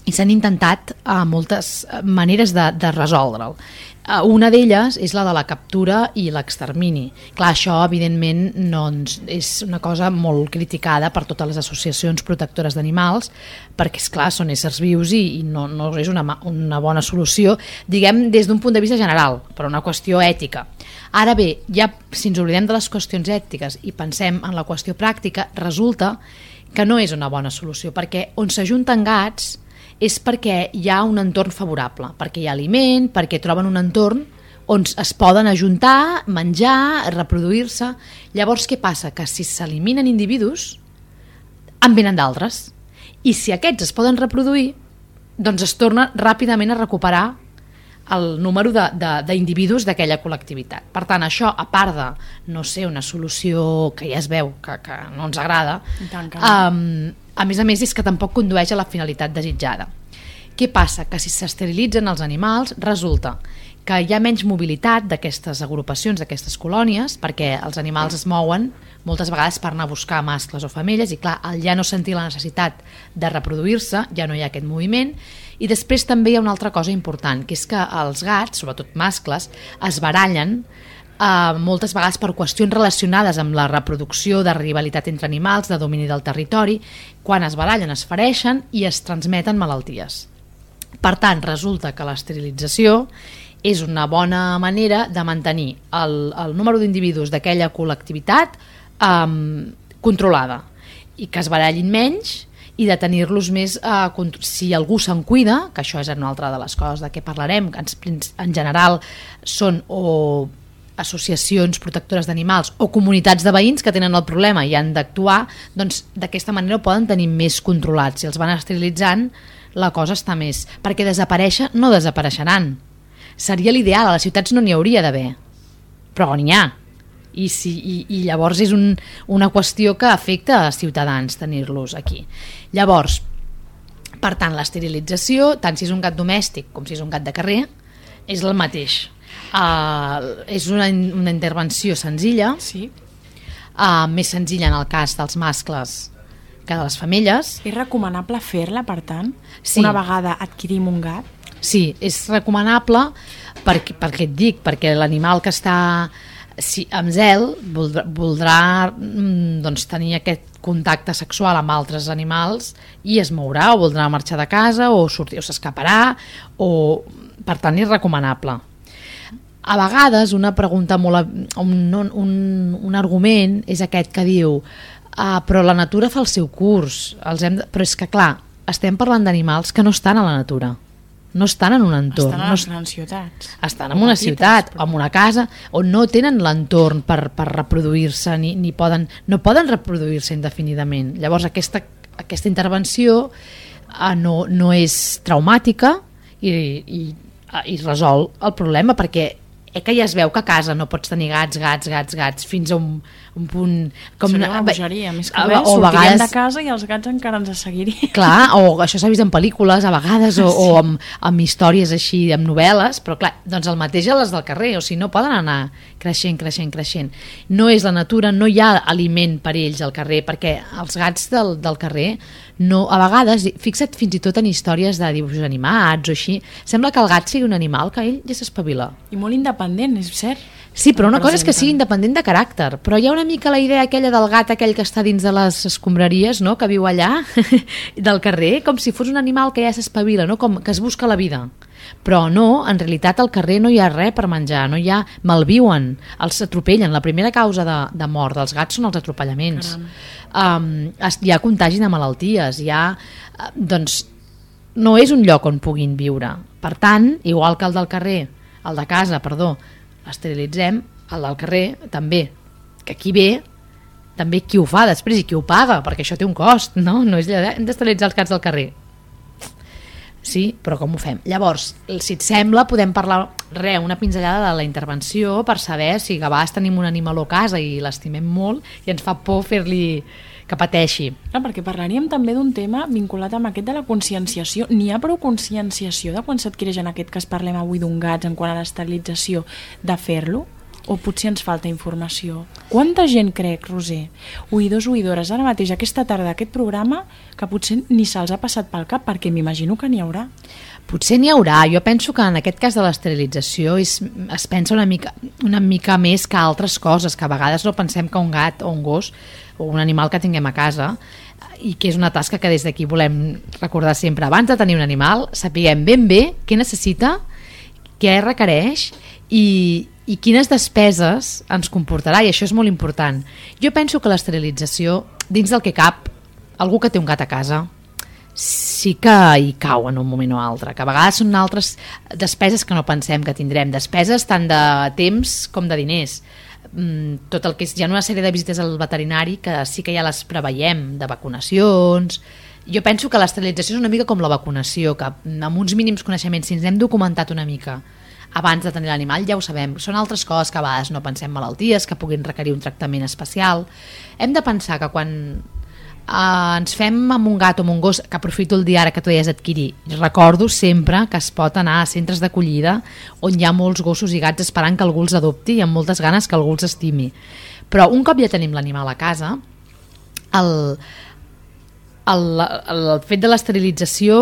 i s'han intentat uh, moltes maneres de, de resoldre'l. Uh, una d'elles és la de la captura i l'extermini. Clar, això evidentment no ens, és una cosa molt criticada per totes les associacions protectores d'animals, perquè és clar, són éssers vius i, i no, no és una, una bona solució, diguem, des d'un punt de vista general, per una qüestió ètica. Ara bé, ja si ens oblidem de les qüestions ètiques i pensem en la qüestió pràctica, resulta que no és una bona solució, perquè on s'ajunten gats és perquè hi ha un entorn favorable, perquè hi ha aliment, perquè troben un entorn on es poden ajuntar, menjar, reproduir-se. Llavors, què passa? Que si s'eliminen individus, en venen d'altres. I si aquests es poden reproduir, doncs es torna ràpidament a recuperar el número d'individus d'aquella col·lectivitat. Per tant, això, a part de, no sé, una solució que ja es veu que, que no ens agrada, um, a més a més és que tampoc condueix a la finalitat desitjada. Què passa? Que si s'esterilitzen els animals resulta que hi ha menys mobilitat d'aquestes agrupacions, d'aquestes colònies, perquè els animals es mouen moltes vegades per anar a buscar mascles o femelles i clar, al ja no sentir la necessitat de reproduir-se, ja no hi ha aquest moviment i després també hi ha una altra cosa important, que és que els gats, sobretot mascles, es barallen eh, moltes vegades per qüestions relacionades amb la reproducció de rivalitat entre animals, de domini del territori, quan es barallen es fereixen i es transmeten malalties. Per tant, resulta que l'esterilització és una bona manera de mantenir el, el número d'individus d'aquella col·lectivitat eh, controlada i que es barallin menys i de tenir-los més, eh, si algú se'n cuida, que això és una altra de les coses de què parlarem, que en general són o associacions protectores d'animals o comunitats de veïns que tenen el problema i han d'actuar, doncs d'aquesta manera ho poden tenir més controlats. Si els van esterilitzant, la cosa està més... Perquè desaparèixer no desapareixeran. Seria l'ideal, a les ciutats no n'hi hauria d'haver, però n'hi ha. I, si, i, i llavors és un, una qüestió que afecta a ciutadans tenir-los aquí. Llavors, per tant, l'esterilització, tant si és un gat domèstic com si és un gat de carrer, és el mateix Uh, és una, una intervenció senzilla, sí. uh, més senzilla en el cas dels mascles que de les femelles. És recomanable fer-la, per tant, sí. una vegada adquirim un gat? Sí, és recomanable perquè, perquè et dic, perquè l'animal que està si, amb zel voldrà, voldrà mm, doncs, tenir aquest contacte sexual amb altres animals i es mourà o voldrà marxar de casa o sortir o s'escaparà o per tant és recomanable a vegades una pregunta molt... Un, un, un argument és aquest que diu ah, però la natura fa el seu curs, els hem de... però és que clar, estem parlant d'animals que no estan a la natura no estan en un entorn. Estan a les grans ciutats. Estan en una petites, ciutat, però... en una casa, on no tenen l'entorn per, per reproduir-se, ni, ni poden, no poden reproduir-se indefinidament. Llavors aquesta, aquesta intervenció eh, no, no és traumàtica i, i, i resol el problema perquè eh, que ja es veu que a casa no pots tenir gats, gats, gats, gats, fins a un, un punt... Com Seria una bogeria, més que res, o sortiríem vegades... de casa i els gats encara ens seguirien. Clar, o això s'ha vist en pel·lícules a vegades, o, sí. o amb, amb històries així, amb novel·les, però clar, doncs el mateix a les del carrer, o sigui, no poden anar creixent, creixent, creixent. No és la natura, no hi ha aliment per ells al carrer, perquè els gats del, del carrer no, a vegades, fixa't fins i tot en històries de dibuixos animats o així, sembla que el gat sigui un animal que ell ja s'espavila. I molt independent, és cert. Sí, però una cosa és que sigui independent de caràcter, però hi ha una mica la idea aquella del gat aquell que està dins de les escombraries, no?, que viu allà, del carrer, com si fos un animal que ja s'espavila, no?, com que es busca la vida. Però no, en realitat al carrer no hi ha res per menjar, no hi ha... malviuen, els atropellen. La primera causa de, de mort dels gats són els atropellaments. Um, hi ha contagi de malalties, hi ha... Uh, doncs no és un lloc on puguin viure. Per tant, igual que el del carrer, el de casa, perdó, esterilitzem, el del carrer també, que qui ve també qui ho fa després i qui ho paga, perquè això té un cost, no? No és allà, hem d'esterilitzar els cats del carrer. Sí, però com ho fem? Llavors, si et sembla, podem parlar re, una pinzellada de la intervenció per saber si a vegades tenim un animal a casa i l'estimem molt i ens fa por fer-li que pateixi. Clar, perquè parlaríem també d'un tema vinculat amb aquest de la conscienciació. N'hi ha prou conscienciació de quan s'adquireix en aquest cas parlem avui d'un gats en quant a l'esterilització de fer-lo? o potser ens falta informació. Quanta gent crec, Roser, oïdors, oïdores, ara mateix, aquesta tarda, aquest programa, que potser ni se'ls ha passat pel cap, perquè m'imagino que n'hi haurà. Potser n'hi haurà. Jo penso que en aquest cas de l'esterilització es, es pensa una mica, una mica més que altres coses, que a vegades no pensem que un gat o un gos o un animal que tinguem a casa i que és una tasca que des d'aquí volem recordar sempre. Abans de tenir un animal, sapiguem ben bé què necessita, què requereix i, i quines despeses ens comportarà, i això és molt important. Jo penso que l'esterilització, dins del que cap, algú que té un gat a casa, sí que hi cau en un moment o altre, que a vegades són altres despeses que no pensem que tindrem, despeses tant de temps com de diners tot el que és, hi ha una sèrie de visites al veterinari que sí que ja les preveiem, de vacunacions, jo penso que l'esterilització és una mica com la vacunació, que amb uns mínims coneixements, si ens hem documentat una mica abans de tenir l'animal, ja ho sabem. Són altres coses que a vegades no pensem malalties, que puguin requerir un tractament especial. Hem de pensar que quan eh, ens fem amb un gat o amb un gos, que aprofito el dia ara que tu deies adquirir, recordo sempre que es pot anar a centres d'acollida on hi ha molts gossos i gats esperant que algú els adopti i amb moltes ganes que algú els estimi. Però un cop ja tenim l'animal a casa, el, el, el fet de l'esterilització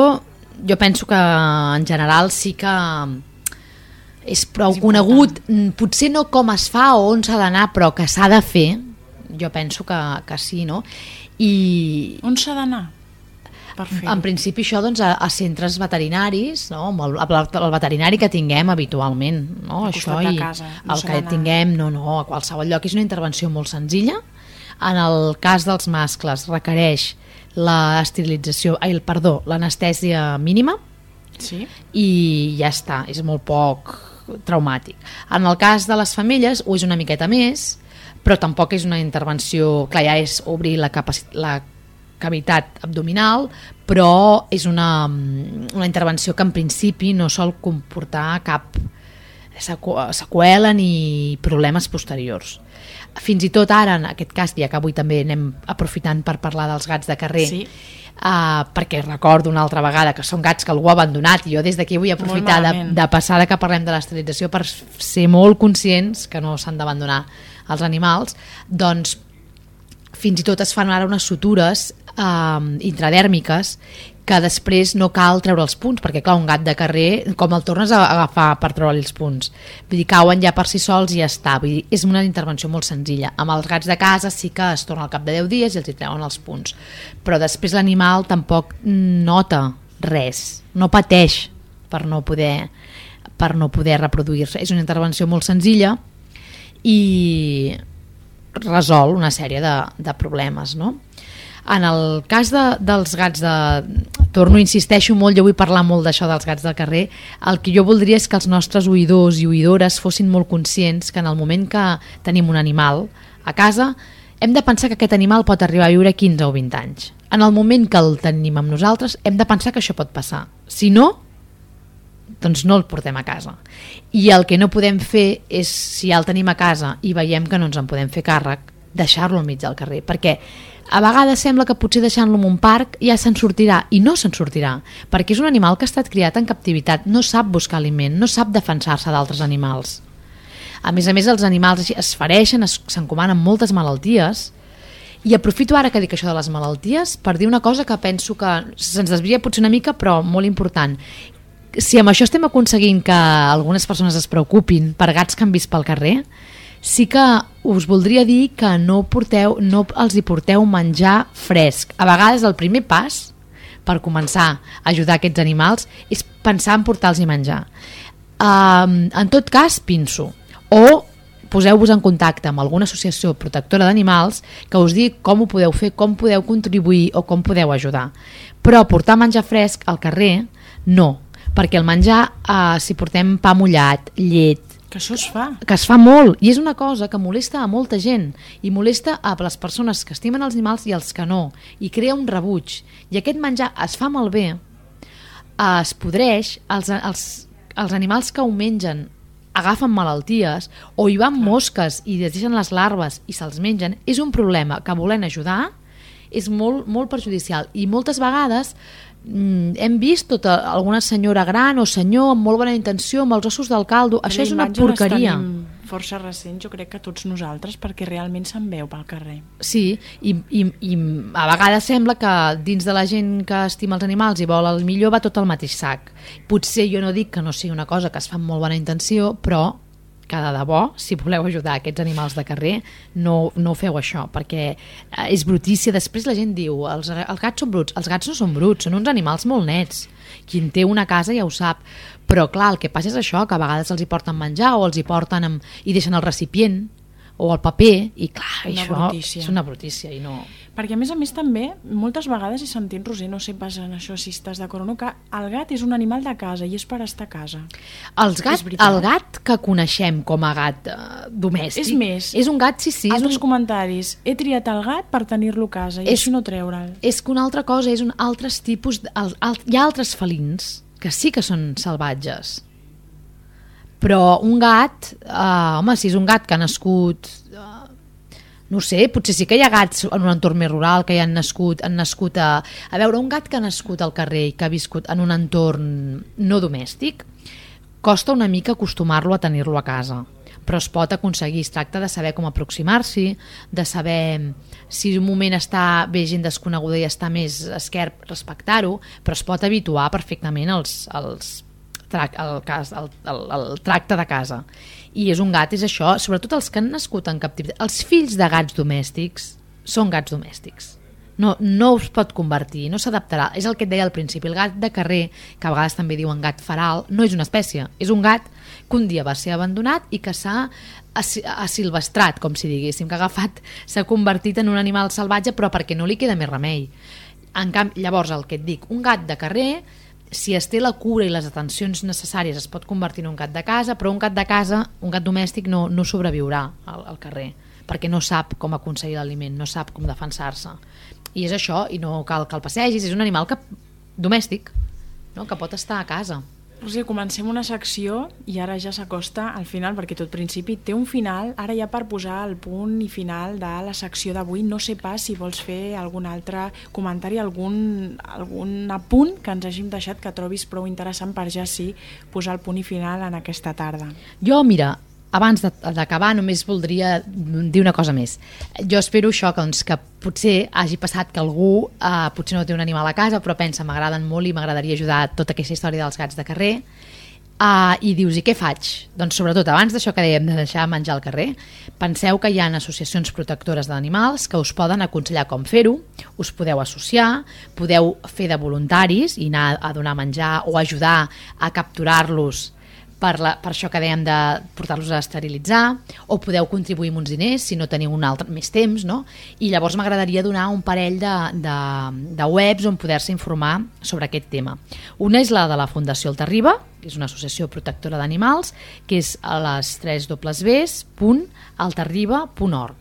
jo penso que en general sí que és prou és conegut, mm, potser no com es fa o on s'ha d'anar, però que s'ha de fer, jo penso que, que sí, no? I... On s'ha d'anar? En principi això doncs, a, a centres veterinaris, no? amb el, el veterinari que tinguem habitualment, no? això i casa, no el que tinguem, no, no, a qualsevol lloc és una intervenció molt senzilla. En el cas dels mascles requereix l'esterilització, el perdó, l'anestèsia mínima sí. i ja està, és molt poc traumàtic. En el cas de les femelles ho és una miqueta més, però tampoc és una intervenció, clar, ja és obrir la, la cavitat abdominal, però és una, una intervenció que en principi no sol comportar cap seqüela ni problemes posteriors. Fins i tot ara, en aquest cas, ja que avui també anem aprofitant per parlar dels gats de carrer, sí. Uh, perquè recordo una altra vegada que són gats que algú ha abandonat i jo des d'aquí vull aprofitar de, de passada que parlem de l'esterilització per ser molt conscients que no s'han d'abandonar els animals, doncs fins i tot es fan ara unes sutures eh, intradèrmiques que després no cal treure els punts, perquè clar, un gat de carrer, com el tornes a agafar per treure els punts? Vull dir, cauen ja per si sols i ja està. Vull dir, és una intervenció molt senzilla. Amb els gats de casa sí que es torna al cap de 10 dies i els hi treuen els punts. Però després l'animal tampoc nota res, no pateix per no poder per no poder reproduir-se. És una intervenció molt senzilla i resol una sèrie de, de problemes, no? En el cas de, dels gats de... Torno, insisteixo molt, jo vull parlar molt d'això dels gats del carrer. El que jo voldria és que els nostres oïdors i oïdores fossin molt conscients que en el moment que tenim un animal a casa hem de pensar que aquest animal pot arribar a viure 15 o 20 anys. En el moment que el tenim amb nosaltres hem de pensar que això pot passar. Si no, doncs no el portem a casa. I el que no podem fer és, si ja el tenim a casa i veiem que no ens en podem fer càrrec, deixar-lo al mig del carrer, perquè a vegades sembla que potser deixant-lo en un parc ja se'n sortirà, i no se'n sortirà, perquè és un animal que ha estat criat en captivitat, no sap buscar aliment, no sap defensar-se d'altres animals. A més a més, els animals es fareixen, s'encomanen moltes malalties, i aprofito ara que dic això de les malalties per dir una cosa que penso que se'ns desvia potser una mica, però molt important, si amb això estem aconseguint que algunes persones es preocupin per gats que han vist pel carrer, sí que us voldria dir que no, porteu, no els hi porteu menjar fresc. A vegades el primer pas per començar a ajudar aquests animals és pensar en portar-los menjar. Um, en tot cas, pinso. O poseu-vos en contacte amb alguna associació protectora d'animals que us digui com ho podeu fer, com podeu contribuir o com podeu ajudar. Però portar menjar fresc al carrer, no perquè el menjar, eh, si portem pa mullat, llet, que això es fa. Que es fa molt, i és una cosa que molesta a molta gent, i molesta a les persones que estimen els animals i els que no, i crea un rebuig. I aquest menjar es fa malbé, eh, es podreix, els, els, els animals que ho mengen agafen malalties, o hi van mosques i deixen les larves i se'ls mengen, és un problema que volen ajudar, és molt, molt perjudicial. I moltes vegades hem vist tota, alguna senyora gran o senyor amb molt bona intenció amb els ossos del caldo, això és una porqueria força recent, jo crec que tots nosaltres, perquè realment se'n veu pel carrer. Sí, i, i, i a vegades sembla que dins de la gent que estima els animals i vol el millor va tot al mateix sac. Potser jo no dic que no sigui una cosa que es fa amb molt bona intenció, però que de debò, si voleu ajudar aquests animals de carrer, no, no feu això, perquè eh, és brutícia. Després la gent diu, els, els gats són bruts. Els gats no són bruts, són uns animals molt nets. Qui té una casa ja ho sap. Però clar, el que passa és això, que a vegades els hi porten menjar o els hi porten amb, i deixen el recipient o el paper, i clar, Una això brutícia. és una brutícia i no... Perquè a més a més també, moltes vegades he sentit, Roser, no sé pas en això si estàs d'acord o no, que el gat és un animal de casa i és per estar a casa. Els gat, el gat que coneixem com a gat eh, domèstic És més, és un gat, sí, sí, altres un, comentaris. He triat el gat per tenir-lo a casa i És- així no treure'l. és que una altra cosa és un altres tipus el, el, hi ha altres felins que sí que són salvatges però un gat eh, home, si és un gat que ha nascut eh, no sé, potser sí que hi ha gats en un entorn més rural que hi han nascut, han nascut a... A veure, un gat que ha nascut al carrer i que ha viscut en un entorn no domèstic, costa una mica acostumar-lo a tenir-lo a casa però es pot aconseguir, es tracta de saber com aproximar-s'hi, de saber si un moment està bé gent desconeguda i està més esquerp, respectar-ho, però es pot habituar perfectament als, als trac, el, cas, el, el, el tracte de casa. I és un gat, és això, sobretot els que han nascut en captivitat. Els fills de gats domèstics són gats domèstics. No, no us pot convertir, no s'adaptarà. És el que et deia al principi, el gat de carrer, que a vegades també diuen gat feral, no és una espècie, és un gat que un dia va ser abandonat i que s'ha asi- asilvestrat, com si diguéssim, que ha agafat, s'ha convertit en un animal salvatge, però perquè no li queda més remei. En canvi, llavors, el que et dic, un gat de carrer, si es té la cura i les atencions necessàries es pot convertir en un gat de casa, però un gat de casa, un gat domèstic no, no sobreviurà al, al carrer, perquè no sap com aconseguir l'aliment, no sap com defensar-se. I és això, i no cal que el passegis, és un animal que, domèstic, no? que pot estar a casa. Roser, comencem una secció i ara ja s'acosta al final, perquè tot principi té un final, ara ja per posar el punt i final de la secció d'avui, no sé pas si vols fer algun altre comentari, algun, algun apunt que ens hàgim deixat que trobis prou interessant per ja sí posar el punt i final en aquesta tarda. Jo, mira, abans d'acabar només voldria dir una cosa més. Jo espero això, que, doncs, que potser hagi passat que algú eh, potser no té un animal a casa, però pensa, m'agraden molt i m'agradaria ajudar tota aquesta història dels gats de carrer, Uh, I dius, i què faig? Doncs sobretot abans d'això que dèiem de deixar menjar al carrer, penseu que hi ha associacions protectores d'animals que us poden aconsellar com fer-ho, us podeu associar, podeu fer de voluntaris i anar a donar menjar o ajudar a capturar-los per, la, per això que dèiem de portar-los a esterilitzar, o podeu contribuir amb uns diners si no teniu un altre, més temps, no? I llavors m'agradaria donar un parell de, de, de webs on poder-se informar sobre aquest tema. Una és la de la Fundació Altarriba, que és una associació protectora d'animals, que és a les 3 www.altarriba.org.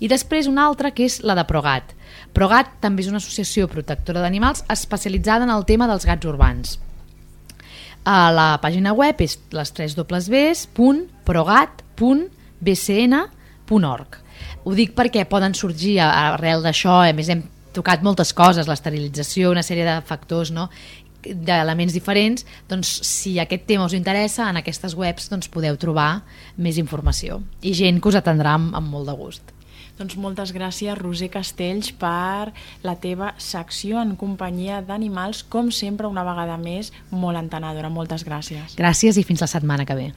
I després una altra que és la de Progat. Progat també és una associació protectora d'animals especialitzada en el tema dels gats urbans. A la pàgina web és les 3 www.progat.bcn.org. Ho dic perquè poden sorgir arrel d'això, a més hem tocat moltes coses, l'esterilització, una sèrie de factors, no? d'elements diferents, doncs si aquest tema us interessa, en aquestes webs doncs, podeu trobar més informació i gent que us atendrà amb, amb molt de gust. Doncs moltes gràcies, Roser Castells, per la teva secció en companyia d'animals, com sempre, una vegada més, molt entenedora. Moltes gràcies. Gràcies i fins la setmana que ve.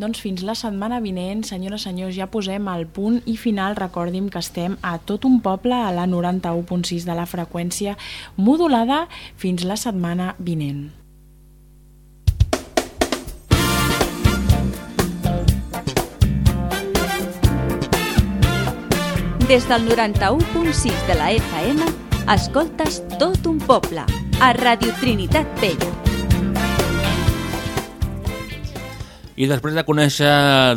Doncs fins la setmana vinent, senyores i senyors, ja posem el punt i final. Recordim que estem a tot un poble, a la 91.6 de la freqüència modulada. Fins la setmana vinent. Des del 91.6 de la FM, escoltes tot un poble, a Radio Trinitat Vella. I després de conèixer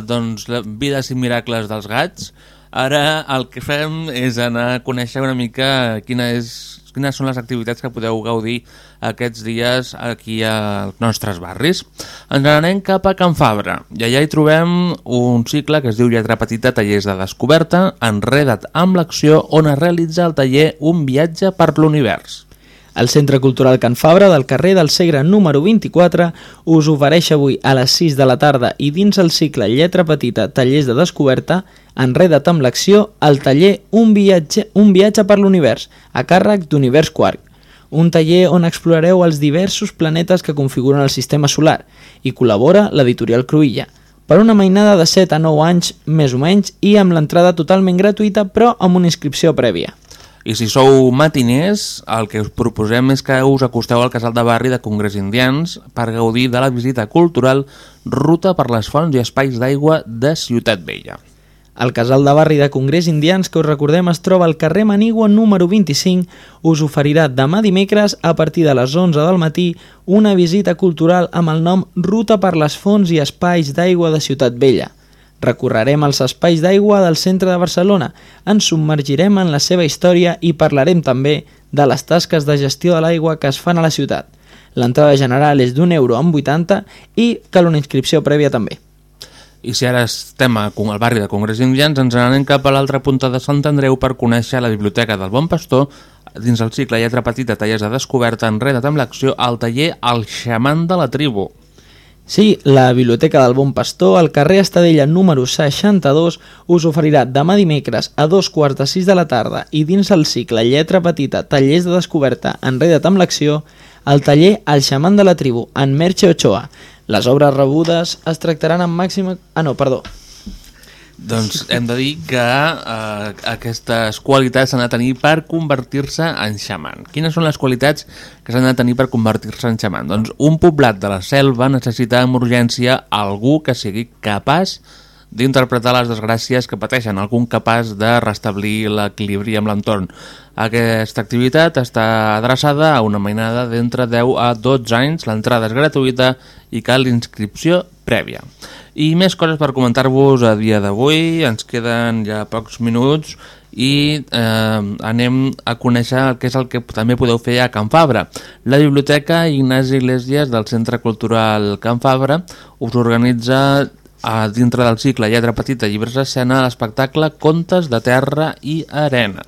doncs, la vides i miracles dels gats, ara el que fem és anar a conèixer una mica quina és, quines són les activitats que podeu gaudir aquests dies aquí als nostres barris. Ens n'anem cap a Can Fabra i allà hi trobem un cicle que es diu Lletra Petita Tallers de Descoberta, enreda't amb l'acció on es realitza el taller Un viatge per l'univers. El Centre Cultural Can Fabra del carrer del Segre número 24 us ofereix avui a les 6 de la tarda i dins el cicle Lletra Petita Tallers de Descoberta, enreda't amb l'acció, el taller Un viatge, un viatge per l'univers, a càrrec d'Univers Quark. Un taller on explorareu els diversos planetes que configuren el sistema solar i col·labora l'editorial Cruïlla per una mainada de 7 a 9 anys, més o menys, i amb l'entrada totalment gratuïta, però amb una inscripció prèvia. I si sou matiners, el que us proposem és que us acosteu al casal de barri de Congrés Indians per gaudir de la visita cultural Ruta per les fonts i espais d'aigua de Ciutat Vella. El casal de barri de Congrés Indians, que us recordem es troba al carrer Manigua número 25, us oferirà demà dimecres a partir de les 11 del matí una visita cultural amb el nom Ruta per les fonts i espais d'aigua de Ciutat Vella. Recorrerem els espais d'aigua del centre de Barcelona, ens submergirem en la seva història i parlarem també de les tasques de gestió de l'aigua que es fan a la ciutat. L'entrada general és d'un euro amb 80 i cal una inscripció prèvia també. I si ara estem al barri de Congrés Indians, ens anem cap a l'altra punta de Sant Andreu per conèixer la Biblioteca del Bon Pastor dins el cicle Lletra Petita Tallers de Descoberta enreda't amb l'acció al taller El Xaman de la Tribu. Sí, la Biblioteca del Bon Pastor, al carrer Estadella número 62, us oferirà demà dimecres a dos quarts de sis de la tarda i dins el cicle Lletra Petita, Tallers de Descoberta, Enreda't amb l'acció, el taller El xaman de la tribu, en Merche Ochoa. Les obres rebudes es tractaran amb màxima... Ah, no, perdó. Doncs hem de dir que eh, aquestes qualitats s'han de tenir per convertir-se en xaman. Quines són les qualitats que s'han de tenir per convertir-se en xaman? Doncs un poblat de la selva necessita amb urgència algú que sigui capaç d'interpretar les desgràcies que pateixen, algun capaç de restablir l'equilibri amb l'entorn. Aquesta activitat està adreçada a una mainada d'entre 10 a 12 anys, l'entrada és gratuïta i cal inscripció prèvia. I més coses per comentar-vos a dia d'avui, ens queden ja pocs minuts i eh, anem a conèixer el que és el que també podeu fer a Can Fabra. La Biblioteca Ignasi Iglesias del Centre Cultural Can Fabra us organitza a dintre del cicle Lletra Petita Llibres d'Escena l'espectacle Contes de Terra i Arena.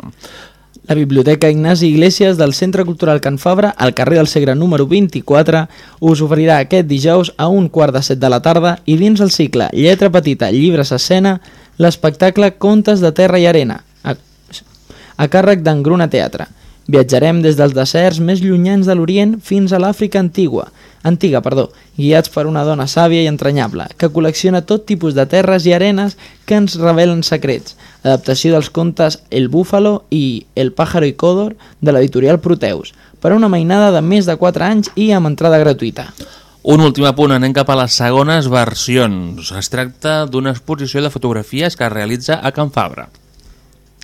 La Biblioteca Ignasi Iglesias del Centre Cultural Can Fabra, al carrer del Segre número 24, us oferirà aquest dijous a un quart de set de la tarda i dins el cicle Lletra Petita, Llibres a Escena, l'espectacle Contes de Terra i Arena, a, a càrrec d'Engruna Teatre. Viatjarem des dels deserts més llunyans de l'Orient fins a l'Àfrica antigua, antiga, perdó, guiats per una dona sàvia i entranyable, que col·lecciona tot tipus de terres i arenes que ens revelen secrets. Adaptació dels contes El búfalo i El pájaro i còdor de l'editorial Proteus, per a una mainada de més de 4 anys i amb entrada gratuïta. Un últim apunt, anem cap a les segones versions. Es tracta d'una exposició de fotografies que es realitza a Can Fabra.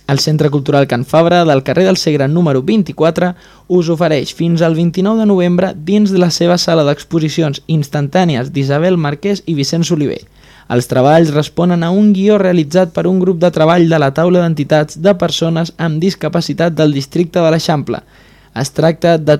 El Centre Cultural Can Fabra del carrer del Segre número 24 us ofereix fins al 29 de novembre dins de la seva sala d'exposicions instantànies d'Isabel Marquès i Vicenç Oliver. Els treballs responen a un guió realitzat per un grup de treball de la taula d'entitats de persones amb discapacitat del districte de l'Eixample. Es tracta de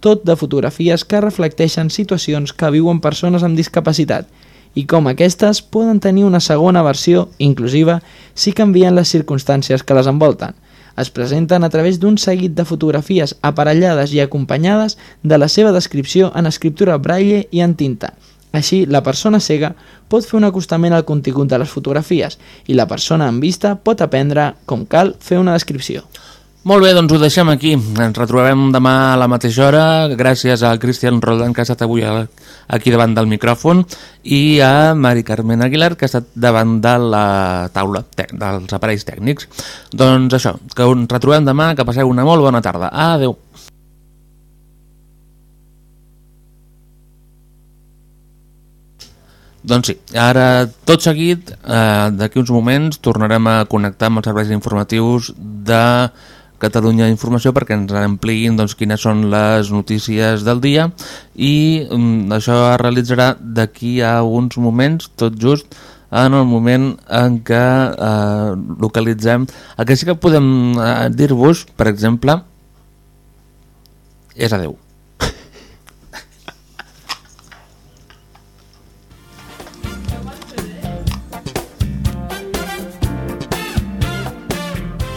tot de fotografies que reflecteixen situacions que viuen persones amb discapacitat i com aquestes poden tenir una segona versió inclusiva si canvien les circumstàncies que les envolten. Es presenten a través d'un seguit de fotografies aparellades i acompanyades de la seva descripció en escriptura braille i en tinta. Així, la persona cega pot fer un acostament al contingut de les fotografies i la persona amb vista pot aprendre, com cal, fer una descripció. Molt bé, doncs ho deixem aquí. Ens retrobem demà a la mateixa hora, gràcies a Cristian Roldán, que ha estat avui aquí davant del micròfon, i a Mari Carmen Aguilar, que ha estat davant de la taula dels aparells tècnics. Doncs això, que ens retrobem demà, que passeu una molt bona tarda. Adeu. Doncs sí, ara tot seguit, eh, d'aquí uns moments, tornarem a connectar amb els serveis informatius de Catalunya Informació perquè ens ampliïn doncs, quines són les notícies del dia i um, això es realitzarà d'aquí a uns moments, tot just en el moment en què eh, localitzem el que sí que podem eh, dir-vos, per exemple, és adeu.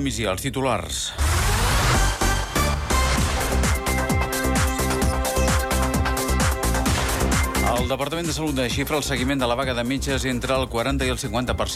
Una emissió, els titulars. El Departament de Salut de xifra el seguiment de la vaga de metges entre el 40 i el 50%